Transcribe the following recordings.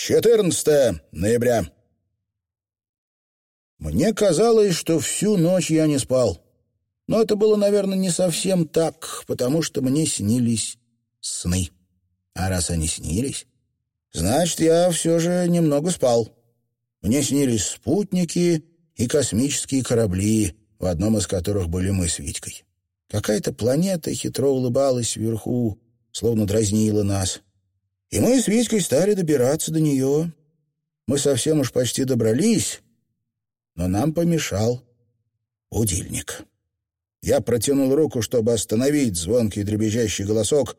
14 ноября. Мне казалось, что всю ночь я не спал. Но это было, наверное, не совсем так, потому что мне снились сны. А раз они снились, значит, я все же немного спал. Мне снились спутники и космические корабли, в одном из которых были мы с Витькой. Какая-то планета хитро улыбалась вверху, словно дразнила нас. И мы с Витькой стали добираться до нее. Мы совсем уж почти добрались, но нам помешал будильник. Я протянул руку, чтобы остановить звонкий дребезжащий голосок,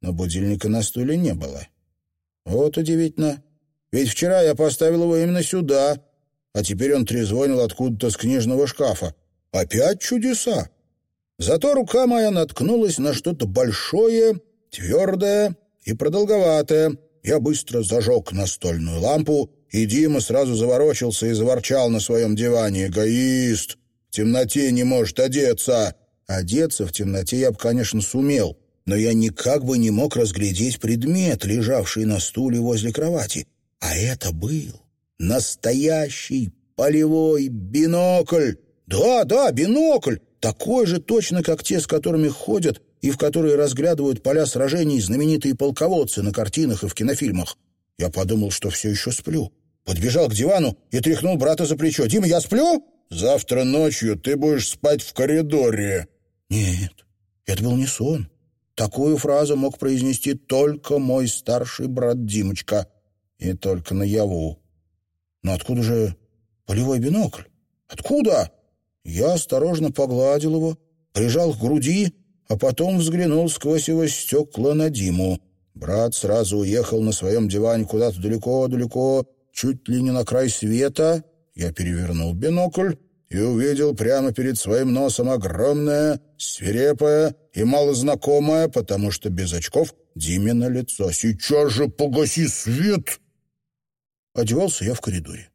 но будильника на стуле не было. Вот удивительно. Ведь вчера я поставил его именно сюда, а теперь он трезвонил откуда-то с книжного шкафа. Опять чудеса. Зато рука моя наткнулась на что-то большое, твердое и продолговатое. Я быстро зажег настольную лампу, и Дима сразу заворочился и заворчал на своем диване. «Эгоист! В темноте не может одеться!» Одеться в темноте я бы, конечно, сумел, но я никак бы не мог разглядеть предмет, лежавший на стуле возле кровати. А это был настоящий полевой бинокль. Да, да, бинокль, такой же точно, как те, с которыми ходят и в которые разглядывают поля сражений знаменитые полководцы на картинах и в кинофильмах. Я подумал, что все еще сплю. Подбежал к дивану и тряхнул брата за плечо. «Дима, я сплю?» «Завтра ночью ты будешь спать в коридоре». Нет, это был не сон. Такую фразу мог произнести только мой старший брат Димочка. И только наяву. Но откуда же полевой бинокль? Откуда? Я осторожно погладил его, прижал к груди, а потом взглянул сквозь его стекла на Диму. Брат сразу уехал на своем диване куда-то далеко-далеко, чуть ли не на край света. Я перевернул бинокль и увидел прямо перед своим носом огромное, свирепое и малознакомое, потому что без очков, Димина лицо. «Сейчас же погаси свет!» Одевался я в коридоре.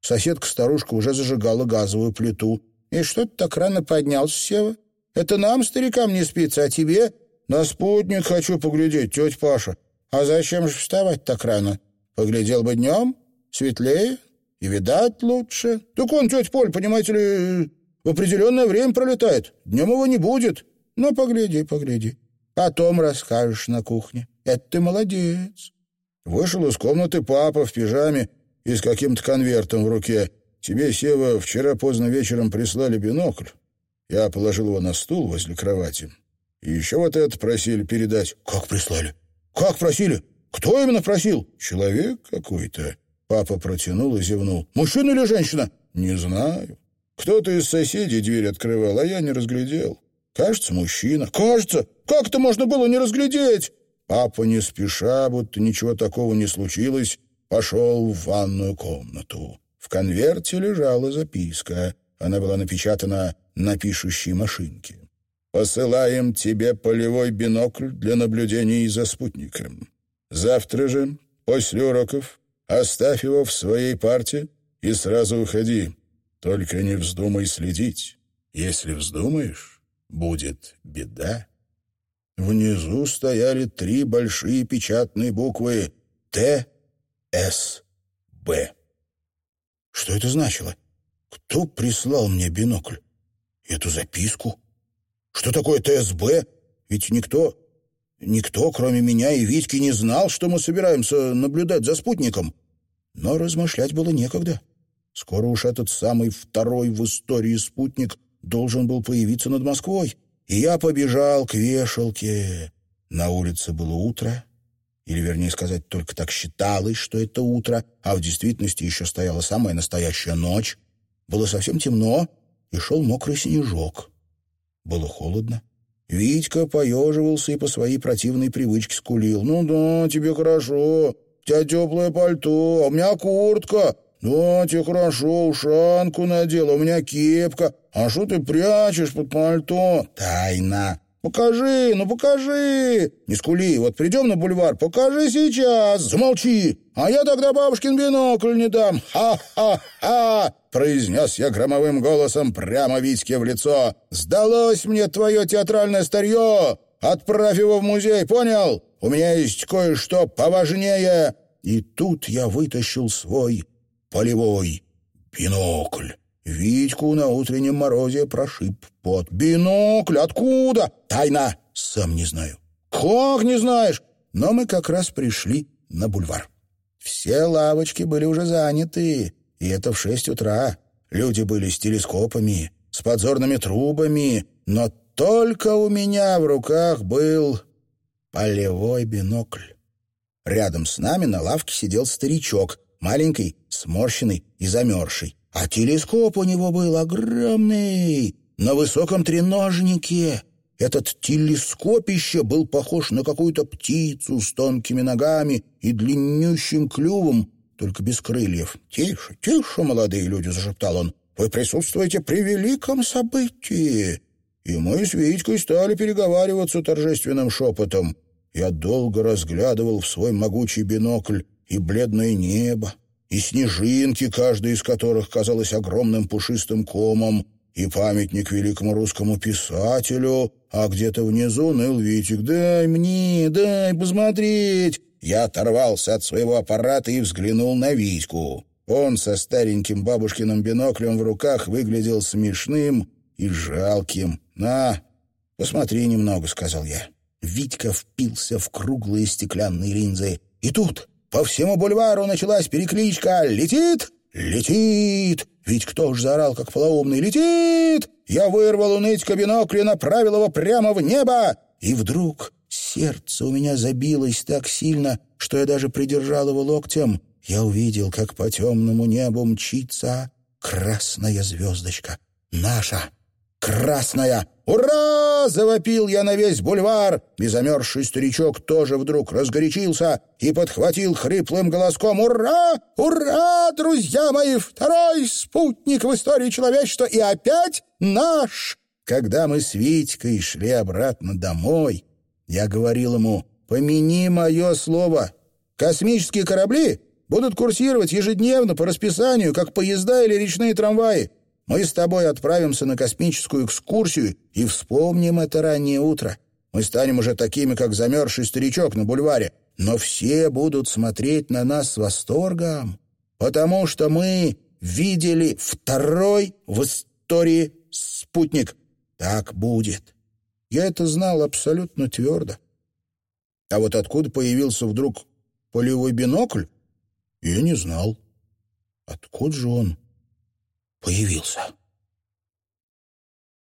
Соседка-старушка уже зажигала газовую плиту. «И что ты так рано поднялся, Сева? Это нам, старикам, не спится, а тебе «На спутник хочу поглядеть, тетя Паша. А зачем же вставать так рано? Поглядел бы днем, светлее и видать лучше. Так он, тетя Поль, понимаете ли, в определенное время пролетает. Днем его не будет. Ну, погляди, погляди. Потом расскажешь на кухне. Это ты молодец». Вышел из комнаты папа в пижаме и с каким-то конвертом в руке. Тебе, Сева, вчера поздно вечером прислали бинокль. Я положил его на стул возле кровати. И еще вот это просили передать. Как прислали? Как просили? Кто именно просил? Человек какой-то. Папа протянул и зевнул. Мужчина или женщина? Не знаю. Кто-то из соседей дверь открывал, а я не разглядел. Кажется, мужчина. Кажется. Как это можно было не разглядеть? Папа не спеша, будто ничего такого не случилось, пошел в ванную комнату. В конверте лежала записка. Она была напечатана на пишущей машинке. Посылаем тебе полевой бинокль для наблюдений за спутником. Завтра же, после уроков, оставь его в своей парте и сразу уходи. Только не вздумай следить. Если вздумаешь, будет беда. Внизу стояли три большие печатные буквы «Т», «С», «Б». Что это значило? Кто прислал мне бинокль? Эту записку? Что такое ТСБ? Ведь никто, никто, кроме меня и Витьки, не знал, что мы собираемся наблюдать за спутником. Но размышлять было некогда. Скоро уж этот самый второй в истории спутник должен был появиться над Москвой. И я побежал к вешалке. На улице было утро, или, вернее сказать, только так считалось, что это утро, а в действительности еще стояла самая настоящая ночь. Было совсем темно, и шел мокрый снежок. Было холодно. Витька поеживался и по своей противной привычке скулил. «Ну да, тебе хорошо. У тебя теплое пальто, а у меня куртка. Да, тебе хорошо, ушанку надела, у меня кепка. А что ты прячешь под пальто?» «Тайна!» «Покажи, ну покажи!» «Не скули, вот придем на бульвар, покажи сейчас!» «Замолчи, а я тогда бабушкин бинокль не дам!» «Ха-ха-ха!» — произнес я громовым голосом прямо Витьке в лицо. «Сдалось мне твое театральное старье! Отправь его в музей, понял? У меня есть кое-что поважнее!» и тут я вытащил свой полевой бинокль. Витьку на утреннем морозе прошиб под «Бинокль! Откуда?» «Тайна!» «Сам не знаю». «Как не знаешь?» Но мы как раз пришли на бульвар. Все лавочки были уже заняты, и это в шесть утра. Люди были с телескопами, с подзорными трубами, но только у меня в руках был полевой бинокль. Рядом с нами на лавке сидел старичок, маленький, сморщенный и замерзший. А телескоп у него был огромный, на высоком треножнике. Этот телескопище был похож на какую-то птицу с тонкими ногами и длиннющим клювом, только без крыльев. «Тише, тише, молодые люди!» — зашептал он. «Вы присутствуете при великом событии!» И мы с Витькой стали переговариваться торжественным шепотом. Я долго разглядывал в свой могучий бинокль и бледное небо, и снежинки, каждая из которых казалась огромным пушистым комом, и памятник великому русскому писателю, а где-то внизу ныл Витик. «Дай мне, дай посмотреть!» Я оторвался от своего аппарата и взглянул на Витьку. Он со стареньким бабушкиным биноклем в руках выглядел смешным и жалким. «На, посмотри немного», — сказал я. Витька впился в круглые стеклянные линзы. И тут по всему бульвару началась перекличка «Летит! Летит!» Витька тоже заорал, как полоумный «Летит!» Я вырвал у нытька бинокль и направил его прямо в небо. И вдруг сердце у меня забилось так сильно, что я даже придержал его локтем. Я увидел, как по темному небу мчится красная звездочка. Наша красная. Завопил я на весь бульвар, и замерзший старичок тоже вдруг разгорячился и подхватил хриплым голоском «Ура! Ура, друзья мои! Второй спутник в истории человечества и опять наш!» Когда мы с Витькой шли обратно домой, я говорил ему «Помяни мое слово. Космические корабли будут курсировать ежедневно по расписанию, как поезда или речные трамваи. Мы с тобой отправимся на космическую экскурсию и вспомним это раннее утро. Мы станем уже такими, как замерзший старичок на бульваре, но все будут смотреть на нас с восторгом, потому что мы видели второй в истории спутник. Так будет. Я это знал абсолютно твердо. А вот откуда появился вдруг полевой бинокль, я не знал. Откуда же он появился.